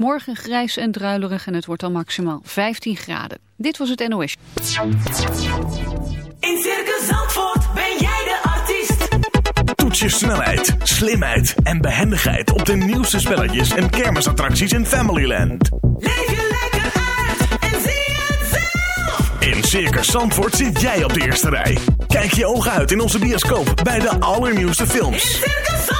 Morgen grijs en druilerig en het wordt dan maximaal 15 graden. Dit was het NOS. In Circus Zandvoort ben jij de artiest. Toets je snelheid, slimheid en behendigheid op de nieuwste spelletjes en kermisattracties in Familyland. Leef je lekker uit en zie het zelf. In Circus Zandvoort zit jij op de eerste rij. Kijk je ogen uit in onze bioscoop bij de allernieuwste In films. Circus Zandvoort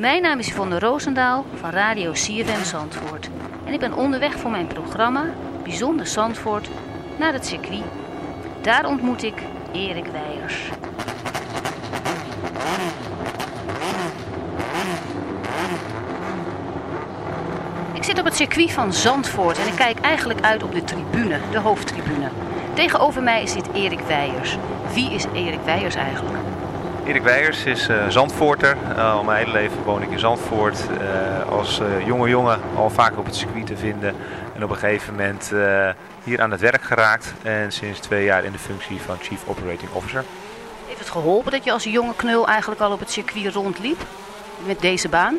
Mijn naam is Yvonne Roosendaal van Radio CFM Zandvoort. En ik ben onderweg voor mijn programma Bijzonder Zandvoort naar het circuit. Daar ontmoet ik Erik Weijers. Ik zit op het circuit van Zandvoort en ik kijk eigenlijk uit op de tribune, de hoofdtribune. Tegenover mij zit Erik Weijers. Wie is Erik Weijers eigenlijk? Erik Weijers is eh, Zandvoorter. Eh, al mijn hele leven woon ik in Zandvoort. Eh, als jonge jongen al vaak op het circuit te vinden. En op een gegeven moment hier aan het werk geraakt. En sinds twee jaar in de functie van Chief Operating Officer. Heeft het geholpen dat je als jonge knul eigenlijk al op het circuit rondliep? Met deze baan?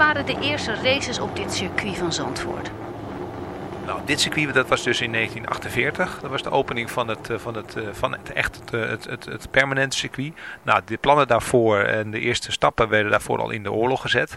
Waren de eerste races op dit circuit van Zandvoort? Nou, dit circuit dat was dus in 1948. Dat was de opening van het, eh, van het, eh, van het echt eh, het, het, het permanente circuit. Nou, de plannen daarvoor en de eerste stappen werden daarvoor al in de oorlog gezet.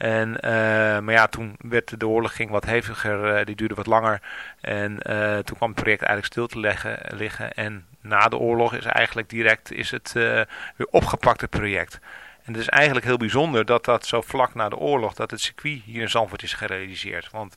En, eh, maar ja, toen werd de oorlog ging wat heviger, eh, die duurde wat langer. En eh, toen kwam het project eigenlijk stil te leggen, liggen. En na de oorlog is eigenlijk direct is het weer opgepakt, het project. En het is eigenlijk heel bijzonder dat dat zo vlak na de oorlog, dat het circuit hier in Zandvoort is gerealiseerd. Want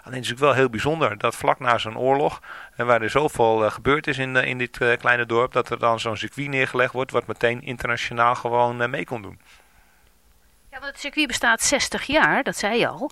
Alleen het is natuurlijk wel heel bijzonder dat vlak na zo'n oorlog, en waar er zoveel eh, gebeurd is in, eh, in dit eh, kleine dorp, dat er dan zo'n circuit neergelegd wordt, wat meteen internationaal gewoon eh, mee kon doen. Ja, want het circuit bestaat 60 jaar, dat zei je al.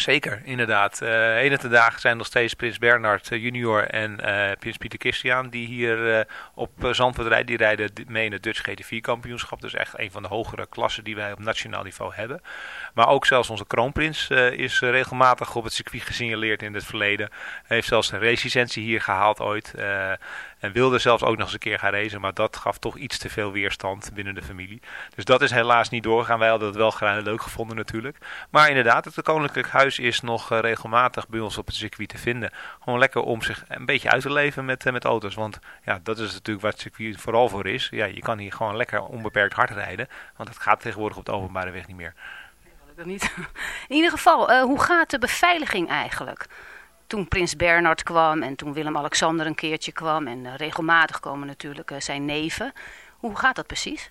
Zeker, inderdaad. Uh, dagen zijn nog steeds Prins Bernhard eh, junior en eh, Prins Pieter Christian die hier op Zandvoort rijden. Die rijden mee in het Dutch GT4 kampioenschap. Dus echt een van de hogere klassen die wij op nationaal niveau hebben. Maar ook zelfs onze kroonprins is regelmatig op het circuit gesignaleerd in het verleden. Hij heeft zelfs een racelicentie hier gehaald ooit. En wilde zelfs ook nog eens een keer gaan racen. Maar dat gaf toch iets te veel weerstand binnen de familie. Dus dat is helaas niet doorgegaan. Wij hadden het wel graag leuk gevonden natuurlijk. Maar inderdaad, het Koninklijk Huis is nog eh, regelmatig bij ons op het circuit te vinden. Gewoon lekker om zich een beetje uit te leven met, eh, met auto's. Want ja, dat is natuurlijk waar het circuit vooral voor is. Ja, je kan hier gewoon lekker onbeperkt hard rijden. Want dat gaat tegenwoordig op de openbare weg niet meer. Niet. In ieder geval, eh, hoe gaat de beveiliging eigenlijk? Toen Prins Bernhard kwam en toen Willem-Alexander een keertje kwam en eh, regelmatig komen natuurlijk eh, zijn neven. Hoe gaat dat precies?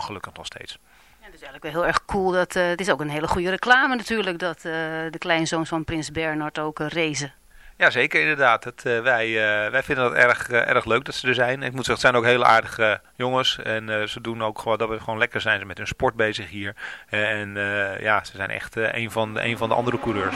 gelukkig nog steeds. Ja, het is eigenlijk wel heel erg cool. Dat, eh, het is ook een hele goede reclame natuurlijk dat eh, de kleinzoons van Prins Bernhard ook uh, racen. Ja, zeker inderdaad. Het, wij, wij vinden het erg, erg leuk dat ze er zijn. Ik moet zeggen, het zijn ook hele aardige jongens. En ze doen ook gewoon dat we gewoon lekker zijn. Ze met hun sport bezig hier. en ja, ze zijn echt een, van, een van de andere coureurs.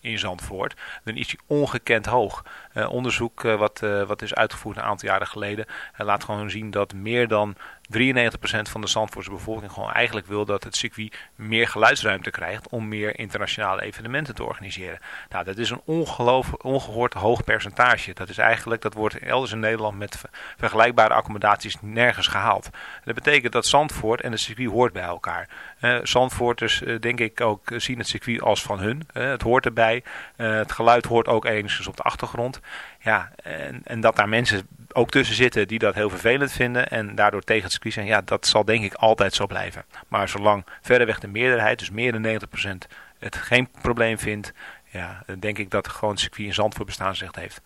in Zandvoort, dan is die ongekend hoog. Eh, onderzoek eh, wat, eh, wat is uitgevoerd een aantal jaren geleden laat gewoon zien dat meer dan 93% van de Zandvoortse bevolking gewoon eigenlijk wil dat het circuit meer geluidsruimte krijgt om meer internationale evenementen te organiseren. Nou, dat is een ongehoord hoog percentage. Dat is eigenlijk, dat wordt elders in Nederland met ver- vergelijkbare accommodaties nergens gehaald. Dat betekent dat Zandvoort en het circuit hoort bij elkaar. Eh Zandvoorters, denk ik, ook zien het circuit als van hun. Het hoort erbij. Het geluid hoort ook enigszins op de achtergrond. Ja, en, en dat daar mensen ook tussen zitten die dat heel vervelend vinden en daardoor tegen het circuit zijn, ja, dat zal denk ik altijd zo blijven. Maar zolang verreweg de meerderheid, dus meer dan 90%, het geen probleem vindt, ja, denk ik dat gewoon het circuit in Zandvoort bestaansrecht heeft.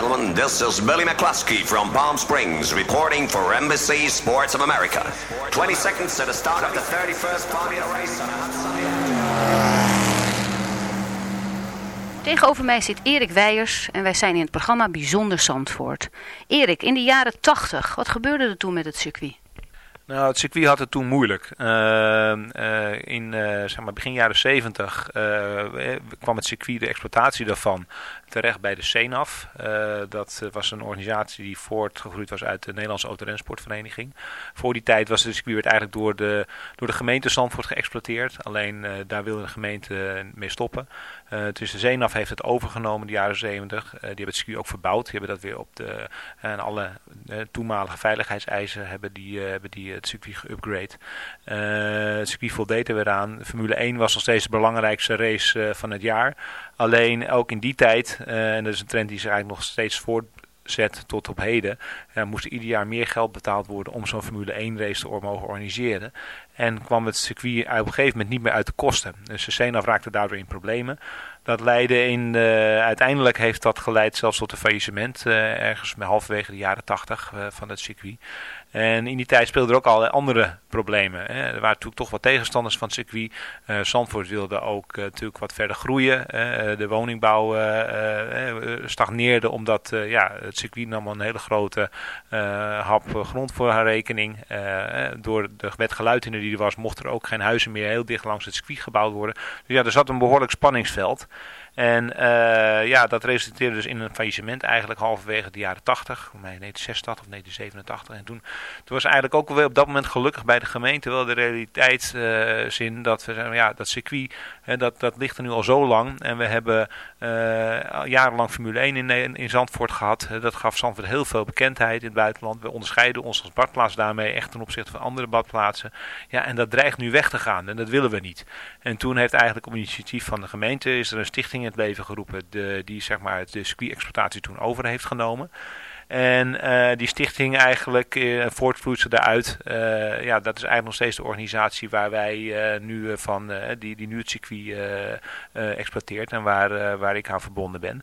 Gentlemen. This is Billy McCluskey from Palm Springs reporting for Embassy Sports of America. 20 seconds to the start of the 31st Formula race on a hot sunny afternoon. Tegenover mij zit Erik Weijers en wij zijn in het programma Bijzonder Zandvoort. Erik, in de jaren 80, wat gebeurde er toen met het circuit? Nou, het circuit had het toen moeilijk. Uh, uh, in uh, zeg maar begin jaren 70 kwam het circuit, de exploitatie daarvan, terecht bij de CENAF. dat was een organisatie die voortgegroeid was uit de Nederlandse Autorensportvereniging. Voor die tijd was het circuit eigenlijk door de, door de gemeente Zandvoort geëxploiteerd. Alleen daar wilde de gemeente mee stoppen. dus de CENAF heeft het overgenomen in de jaren 70. die hebben het circuit ook verbouwd. Die hebben dat weer op de, en alle toenmalige veiligheidseisen hebben die, hebben die het circuit geüpgrade. Uh, het circuit voldeed er weer aan. Formule 1 was nog steeds de belangrijkste race uh, van het jaar. Alleen ook in die tijd, uh, en dat is een trend die zich eigenlijk nog steeds voortzet tot op heden, moest er ieder jaar meer geld betaald worden om zo'n Formule 1 race te mogen organiseren. En kwam het circuit op een gegeven moment niet meer uit de kosten. Dus de CNAF raakte daardoor in problemen. Dat leidde in, uh, uiteindelijk heeft dat geleid zelfs tot een faillissement, uh, ergens halverwege de jaren 80 uh, van het circuit. En in die tijd speelden er ook allerlei andere problemen. Hè. Er waren natuurlijk toch wat tegenstanders van het circuit. Uh, Zandvoort wilde ook uh, natuurlijk wat verder groeien. Uh, de woningbouw stagneerde omdat ja, het circuit nam een hele grote hap grond voor haar rekening. door de wet geluidhinder die er was, mochten er ook geen huizen meer heel dicht langs het circuit gebouwd worden. Dus ja, er zat een behoorlijk spanningsveld. En uh, ja, dat resulteerde dus in een faillissement eigenlijk halverwege de jaren 80, voor mij 1986 of 1987. En toen, toen was eigenlijk ook weer op dat moment gelukkig bij de gemeente wel de realiteitszin uh, dat we ja, dat circuit, hè, dat, dat ligt er nu al zo lang. En we hebben jarenlang Formule 1 in, in Zandvoort gehad. dat gaf Zandvoort heel veel bekendheid in het buitenland. We onderscheiden ons als badplaats daarmee echt ten opzichte van andere badplaatsen. Ja, en dat dreigt nu weg te gaan en dat willen we niet. En toen heeft eigenlijk op initiatief van de gemeente is er een stichting in het leven geroepen die zeg maar de circuit-exploitatie toen over heeft genomen. En uh, die stichting eigenlijk uh, voortvloeisel daaruit. Uh, ja, dat is eigenlijk nog steeds de organisatie waar wij nu van, die, die nu het circuit exploiteert en waar, waar ik aan verbonden ben.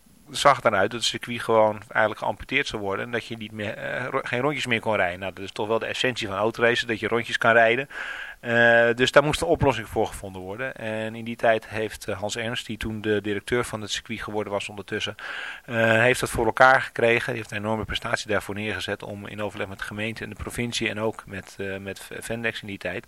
zag eruit dat het circuit gewoon eigenlijk geamputeerd zou worden. En dat je niet meer, uh, geen rondjes meer kon rijden. Nou, dat is toch wel de essentie van autoracen, dat je rondjes kan rijden. Uh, dus daar moest een oplossing voor gevonden worden. En in die tijd heeft Hans Ernst, die toen de directeur van het circuit geworden was ondertussen, heeft dat voor elkaar gekregen. Die heeft een enorme prestatie daarvoor neergezet om in overleg met de gemeente en de provincie en ook met, uh, met Vendex in die tijd,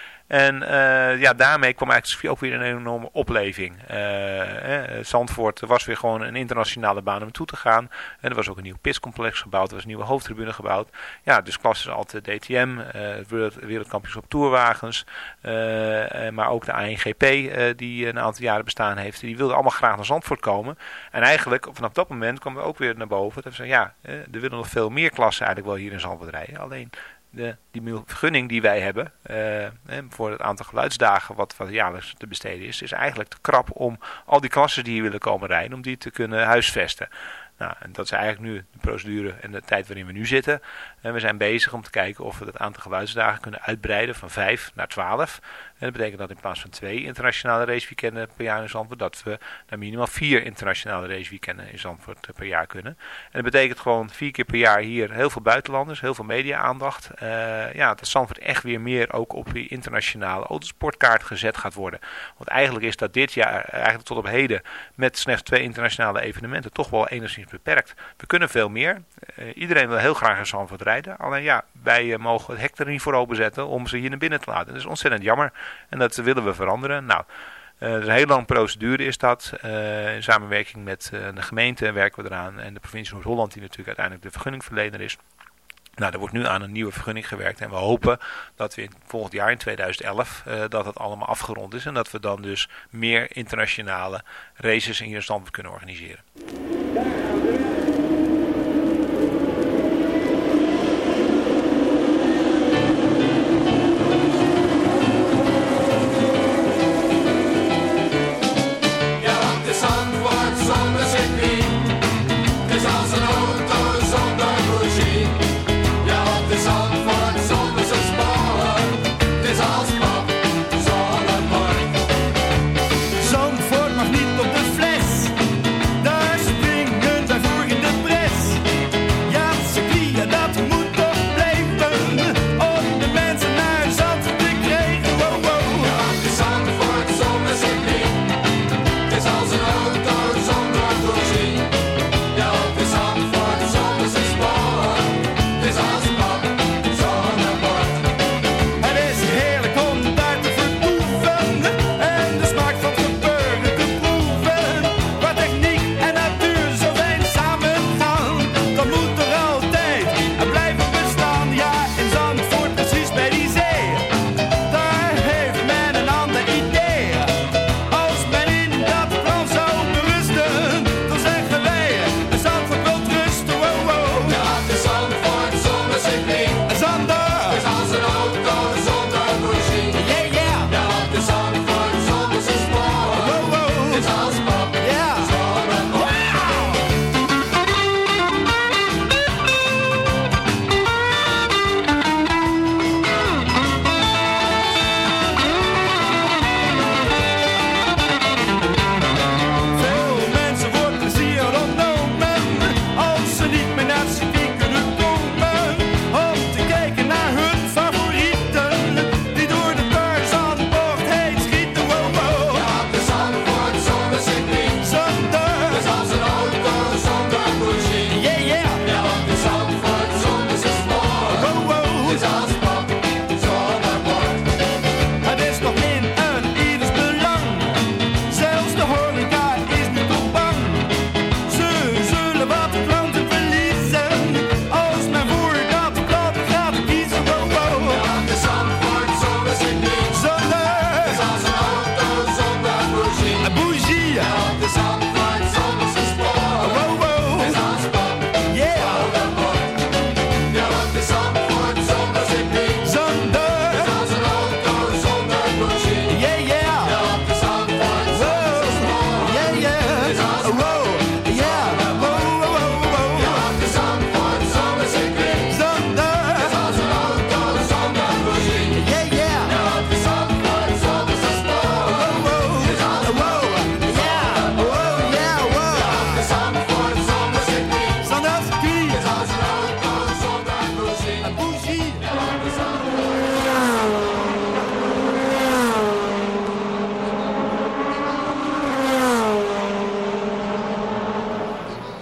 En uh, ja, daarmee kwam eigenlijk ook weer een enorme opleving. Eh, Zandvoort was weer gewoon een internationale baan om toe te gaan. En er was ook een nieuw piscomplex gebouwd, er was een nieuwe hoofdtribune gebouwd. Ja, dus klassen als de DTM, uh, wereldkampioenschap tourwagens, maar ook de ANGP die een aantal jaren bestaan heeft. Die wilden allemaal graag naar Zandvoort komen. En eigenlijk vanaf dat moment kwam er ook weer naar boven. Dat we zeiden, ja, er willen nog veel meer klassen eigenlijk wel hier in Zandvoort rijden. Alleen de, die vergunning die wij hebben uh, voor het aantal geluidsdagen wat, wat jaarlijks te besteden is, is eigenlijk te krap om al die klassen die hier willen komen rijden, om die te kunnen huisvesten. Nou, en dat is eigenlijk nu de procedure en de tijd waarin we nu zitten. En we zijn bezig om te kijken of we het aantal geluidsdagen kunnen uitbreiden van 5 naar 12. En dat betekent dat in plaats van twee internationale raceweekenden per jaar in Zandvoort, dat we naar minimaal vier internationale raceweekenden in Zandvoort eh, per jaar kunnen. En dat betekent gewoon vier keer per jaar hier heel veel buitenlanders, heel veel media-aandacht. Eh, ja, dat Zandvoort echt weer meer ook op die internationale autosportkaart gezet gaat worden. Want eigenlijk is dat dit jaar, eh, eigenlijk tot op heden, met slechts twee internationale evenementen, toch wel enigszins beperkt. We kunnen veel meer. Iedereen wil heel graag in Zandvoort rijden. Alleen ja, wij eh, mogen het hek er niet voor openzetten om ze hier naar binnen te laten. Dat is ontzettend jammer. En dat willen we veranderen. Nou, is een heel lang procedure is dat. Eh, in samenwerking met de gemeente werken we eraan. En de provincie Noord-Holland die natuurlijk uiteindelijk de vergunningverlener is. Nou, er wordt nu aan een nieuwe vergunning gewerkt. En we hopen dat we in, volgend jaar in 2011 eh, dat het allemaal afgerond is. En dat we dan dus meer internationale races in Zandvoort kunnen organiseren.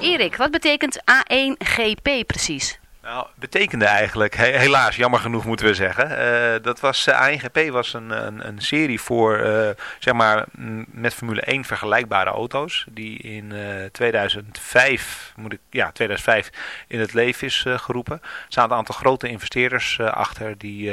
Erik, wat betekent A1GP precies? Nou, betekende eigenlijk, he- helaas, jammer genoeg moeten we zeggen. eh, dat was, eh, ANGP was een, een, een serie voor, eh, zeg maar, mm, met Formule 1 vergelijkbare auto's. Die in eh 2005, moet ik, ja, 2005 in het leven is geroepen. Er staan een aantal grote investeerders achter die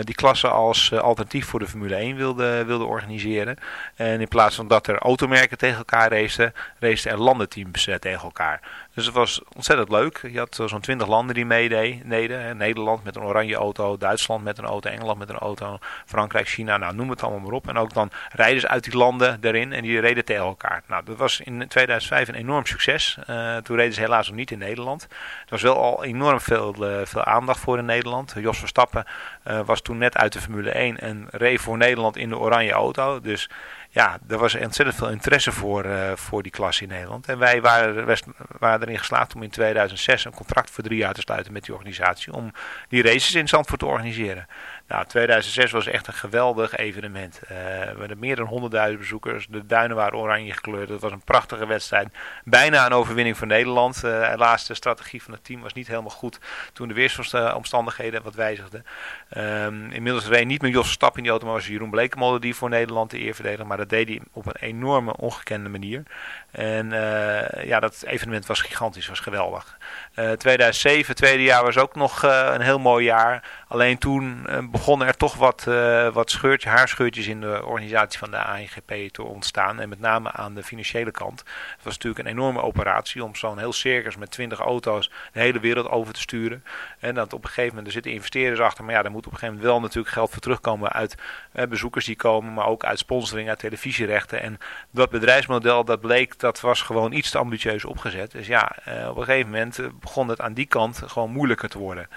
die klasse als eh, alternatief voor de Formule 1 wilde, wilde organiseren. En in plaats van dat er automerken tegen elkaar racen, racen er landenteams eh, tegen elkaar. Dus het was ontzettend leuk. Je had eh, zo'n 20 landen die meededen. Nederland met een oranje auto, Duitsland met een auto, Engeland met een auto, Frankrijk, China, nou noem het allemaal maar op. En ook dan rijders uit die landen erin en die reden tegen elkaar. Nou, dat was in 2005 een enorm succes. Eh, toen reden ze helaas nog niet in Nederland. Er was wel al enorm veel, eh, veel aandacht voor in Nederland. Jos Verstappen eh, was toen net uit de Formule 1 en reed voor Nederland in de oranje auto. Dus ja, er was ontzettend veel interesse voor, eh, voor die klasse in Nederland. En wij waren, waren erin geslaagd om in 2006 een contract voor drie jaar te sluiten met die organisatie. Om die races in Zandvoort te organiseren. Nou, 2006 was echt een geweldig evenement. Eh, we hadden meer dan 100.000 bezoekers. De duinen waren oranje gekleurd. Het was een prachtige wedstrijd. Bijna een overwinning voor Nederland. Eh, helaas, de strategie van het team was niet helemaal goed toen de weersomstandigheden wat wijzigden. Ehm, inmiddels reed niet meer Jos Verstappen in die auto, maar was Jeroen Blekemolen die voor Nederland de eer verdedigde. Maar dat deed hij op een enorme, ongekende manier. En eh, ja, dat evenement was gigantisch, was geweldig. Eh 2007, tweede jaar, was ook nog eh, een heel mooi jaar. Alleen toen eh, begonnen er toch wat, eh, wat scheurtje, haarscheurtjes in de organisatie van de ANGP te ontstaan. En met name aan de financiële kant. Het was natuurlijk een enorme operatie om zo'n heel circus met 20 auto's de hele wereld over te sturen. En dat op een gegeven moment, er zitten investeerders achter. Maar ja, daar moet op een gegeven moment wel natuurlijk geld voor terugkomen uit eh, bezoekers die komen. Maar ook uit sponsoring, uit televisierechten. En dat bedrijfsmodel, dat bleek, dat was gewoon iets te ambitieus opgezet. Dus ja, eh, op een gegeven moment eh, begon het aan die kant gewoon moeilijker te worden.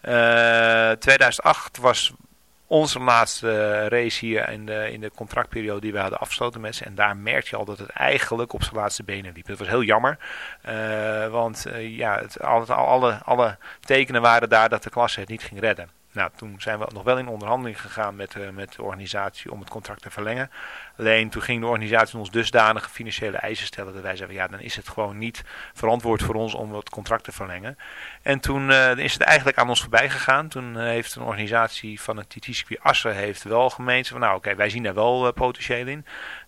Eh, 2008 was onze laatste race hier in de, in de contractperiode die we hadden afgesloten met ze. En daar merk je al dat het eigenlijk op zijn laatste benen liep. Dat was heel jammer. eh, want eh, ja, het, alle, alle, alle tekenen waren daar dat de klasse het niet ging redden. Nou, toen zijn we nog wel in onderhandeling gegaan met, eh, met de organisatie om het contract te verlengen. Alleen toen ging de organisatie ons dusdanige financiële eisen stellen dat wij zeiden, ja, dan is het gewoon niet verantwoord voor ons om het contract te verlengen. En toen eh, is het eigenlijk aan ons voorbij gegaan. Toen eh, heeft een organisatie van het TT-circuit Assen heeft wel gemeend van, nou oké, wij zien daar wel potentieel in.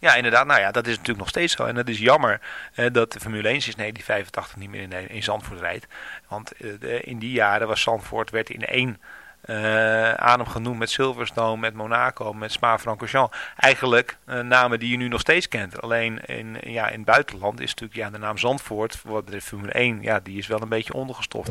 Ja, inderdaad. Nou ja, dat is natuurlijk nog steeds zo. En het is jammer eh, dat de Formule 1 sinds 1985 niet meer in, in Zandvoort rijdt. Want eh, in die jaren was Zandvoort werd in één eh, adem genoemd met Silverstone, met Monaco, met Spa-Francorchamps. Eigenlijk eh, namen die je nu nog steeds kent. Alleen in, ja, in het buitenland is natuurlijk ja, de naam Zandvoort, wat de Formule 1, ja, die is wel een beetje ondergestoft.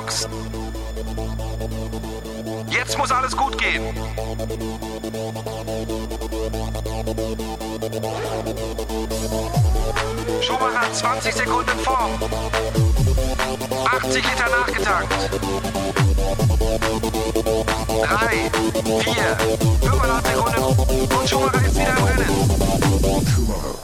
Box. Jetzt muss alles gut gehen. Schumacher 20 Sekunden vor. 80 Liter nachgetankt. 3, 4, 5,5 Sekunden und Schumacher ist wieder im Rennen. Schumacher.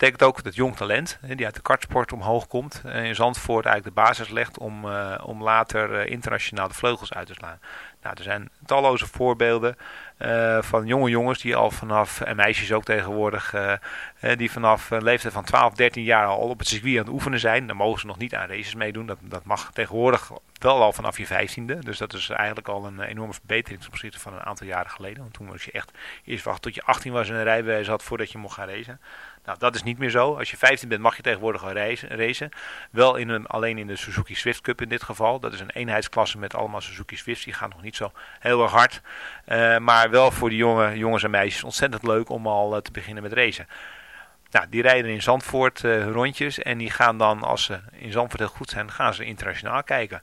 Betekent ook dat jong talent, die uit de kartsport omhoog komt, eh, in Zandvoort eigenlijk de basis legt om, eh, om later eh, internationaal de vleugels uit te slaan. Nou, er zijn talloze voorbeelden van jonge jongens die al vanaf, en meisjes ook tegenwoordig, die vanaf een leeftijd van 12, 13 jaar al op het circuit aan het oefenen zijn. Dan mogen ze nog niet aan races meedoen. Dat, dat mag tegenwoordig wel al vanaf je 15e. Dus dat is eigenlijk al een enorme verbetering ten opzichte van een aantal jaren geleden. Want toen moest je echt eerst wachten tot je 18 was en een rijbewijs had voordat je mocht gaan racen. Nou, dat is niet meer zo. Als je 15 bent mag je tegenwoordig al racen. Wel in een, alleen in de Suzuki Swift Cup in dit geval. Dat is een eenheidsklasse met allemaal Suzuki Swifts. Die gaan nog niet zo heel erg hard. Eh, maar wel voor die jonge jongens en meisjes ontzettend leuk om al eh, te beginnen met racen. Nou, die rijden in Zandvoort eh, hun rondjes en die gaan dan, als ze in Zandvoort heel goed zijn, gaan ze internationaal kijken.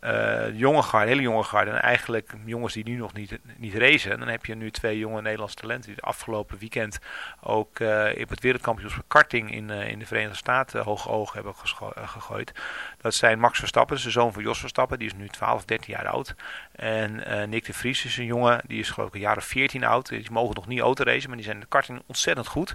eh, jonge garde, hele jonge garde. En eigenlijk jongens die nu nog niet, niet racen. Dan heb je nu twee jonge Nederlandse talenten die het afgelopen weekend ook eh op het wereldkampioenschap karting in, eh, in de Verenigde Staten hoog oog hebben gegooid. Dat zijn Max Verstappen, de zoon van Jos Verstappen. Die is nu 12 of 13 jaar oud. En Nick de Vries is een jongen, die is geloof ik een jaar of 14 oud. Die mogen nog niet autoracen, maar die zijn in de karting ontzettend goed.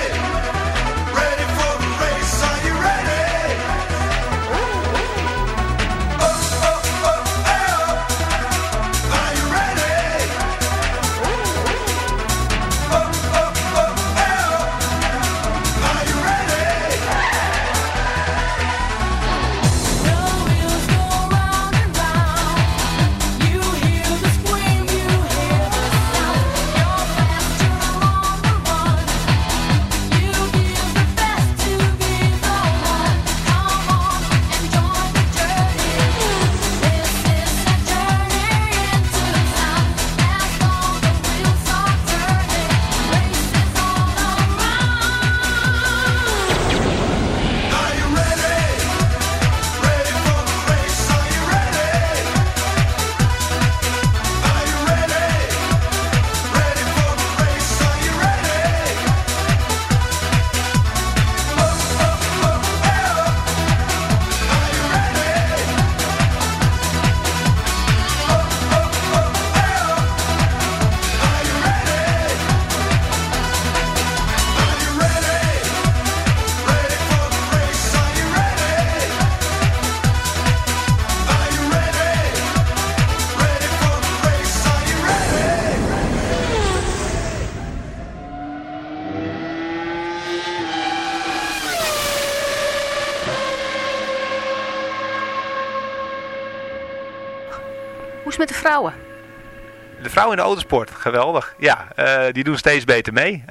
met de vrouwen? De vrouwen in de autosport, geweldig. Ja, eh, die doen steeds beter mee.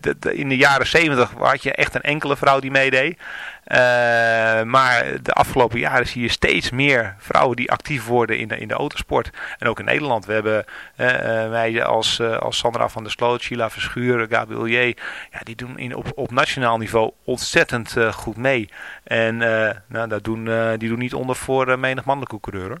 De- in de jaren 70 had je echt een enkele vrouw die meedeed. Eh, maar de afgelopen jaren zie je steeds meer vrouwen die actief worden in de, in de autosport. En ook in Nederland. We hebben meiden als, als Sandra van der Sloot, Sheila Verschuren, Gabriel J. Ja, die doen in, op, op nationaal niveau ontzettend goed mee. En nou, dat doen, die doen niet onder voor menig mannelijke coureur.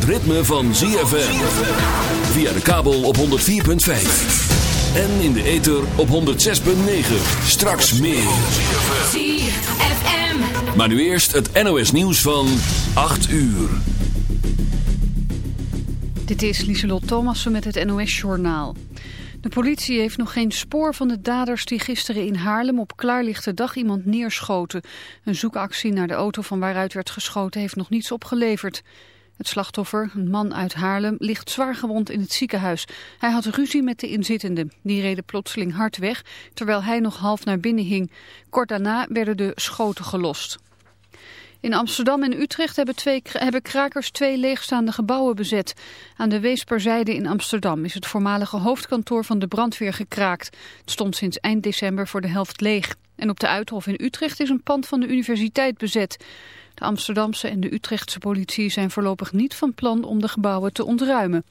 het ritme van ZFM. Via de kabel op 104.5. En in de ether op 106.9. Straks meer. ZFM. Maar nu eerst het NOS nieuws van 8 uur. Dit is Lieselot Thomassen met het NOS-journaal. De politie heeft nog geen spoor van de daders die gisteren in Haarlem op klaarlichte dag iemand neerschoten. Een zoekactie naar de auto van waaruit werd geschoten heeft nog niets opgeleverd. Het slachtoffer, een man uit Haarlem, ligt zwaar gewond in het ziekenhuis. Hij had ruzie met de inzittenden. Die reden plotseling hard weg, terwijl hij nog half naar binnen hing. Kort daarna werden de schoten gelost. In Amsterdam en Utrecht hebben, twee, hebben krakers twee leegstaande gebouwen bezet. Aan de Weesperzijde in Amsterdam is het voormalige hoofdkantoor van de brandweer gekraakt. Het stond sinds eind december voor de helft leeg. En op de Uithof in Utrecht is een pand van de universiteit bezet. De Amsterdamse en de Utrechtse politie zijn voorlopig niet van plan om de gebouwen te ontruimen.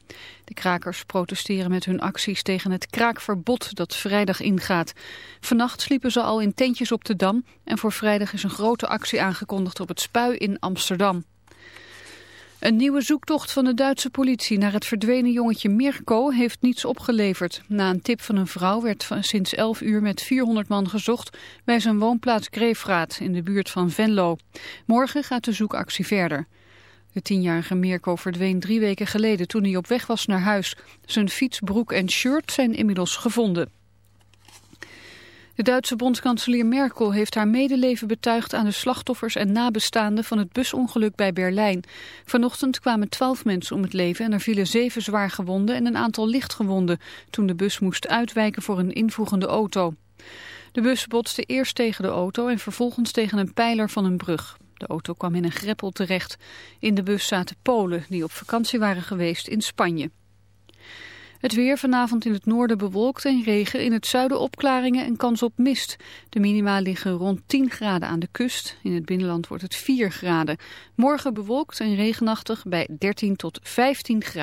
De krakers protesteren met hun acties tegen het kraakverbod dat vrijdag ingaat. Vannacht sliepen ze al in tentjes op de Dam en voor vrijdag is een grote actie aangekondigd op het Spui in Amsterdam. Een nieuwe zoektocht van de Duitse politie naar het verdwenen jongetje Mirko heeft niets opgeleverd. Na een tip van een vrouw werd sinds 11 uur met 400 man gezocht bij zijn woonplaats Greefraad in de buurt van Venlo. Morgen gaat de zoekactie verder. De tienjarige Mirko verdween drie weken geleden toen hij op weg was naar huis. Zijn fiets, broek en shirt zijn inmiddels gevonden. De Duitse bondskanselier Merkel heeft haar medeleven betuigd aan de slachtoffers en nabestaanden van het busongeluk bij Berlijn. Vanochtend kwamen twaalf mensen om het leven en er vielen zeven zwaar gewonden en een aantal lichtgewonden toen de bus moest uitwijken voor een invoegende auto. De bus botste eerst tegen de auto en vervolgens tegen een pijler van een brug. De auto kwam in een greppel terecht. In de bus zaten Polen die op vakantie waren geweest in Spanje. Het weer vanavond in het noorden bewolkt en regen. In het zuiden opklaringen en kans op mist. De minima liggen rond 10 graden aan de kust. In het binnenland wordt het 4 graden. Morgen bewolkt en regenachtig bij 13 tot 15 graden.